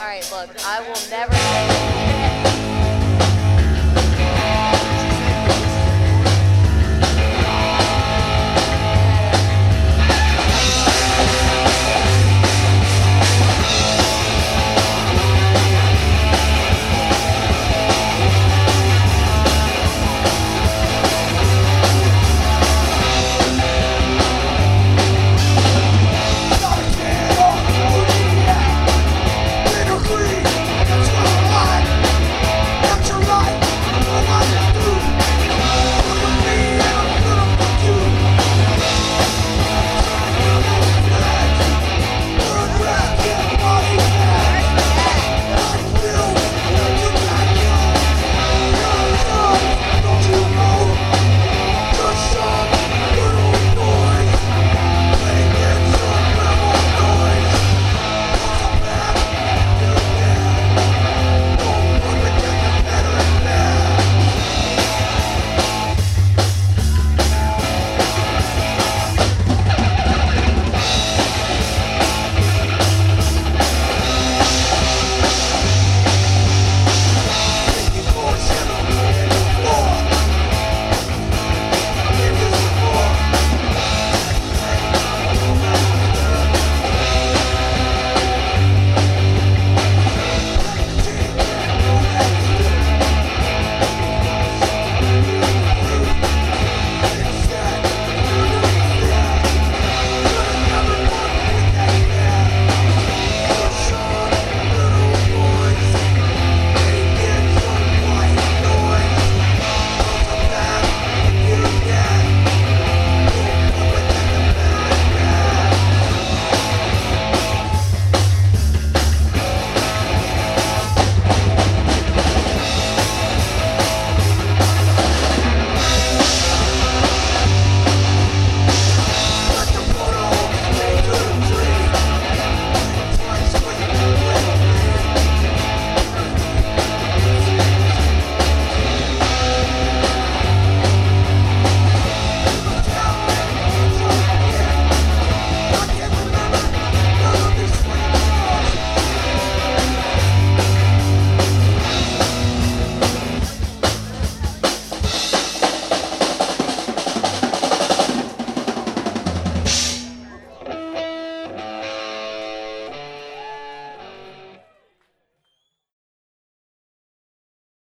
All right, look, I will never say.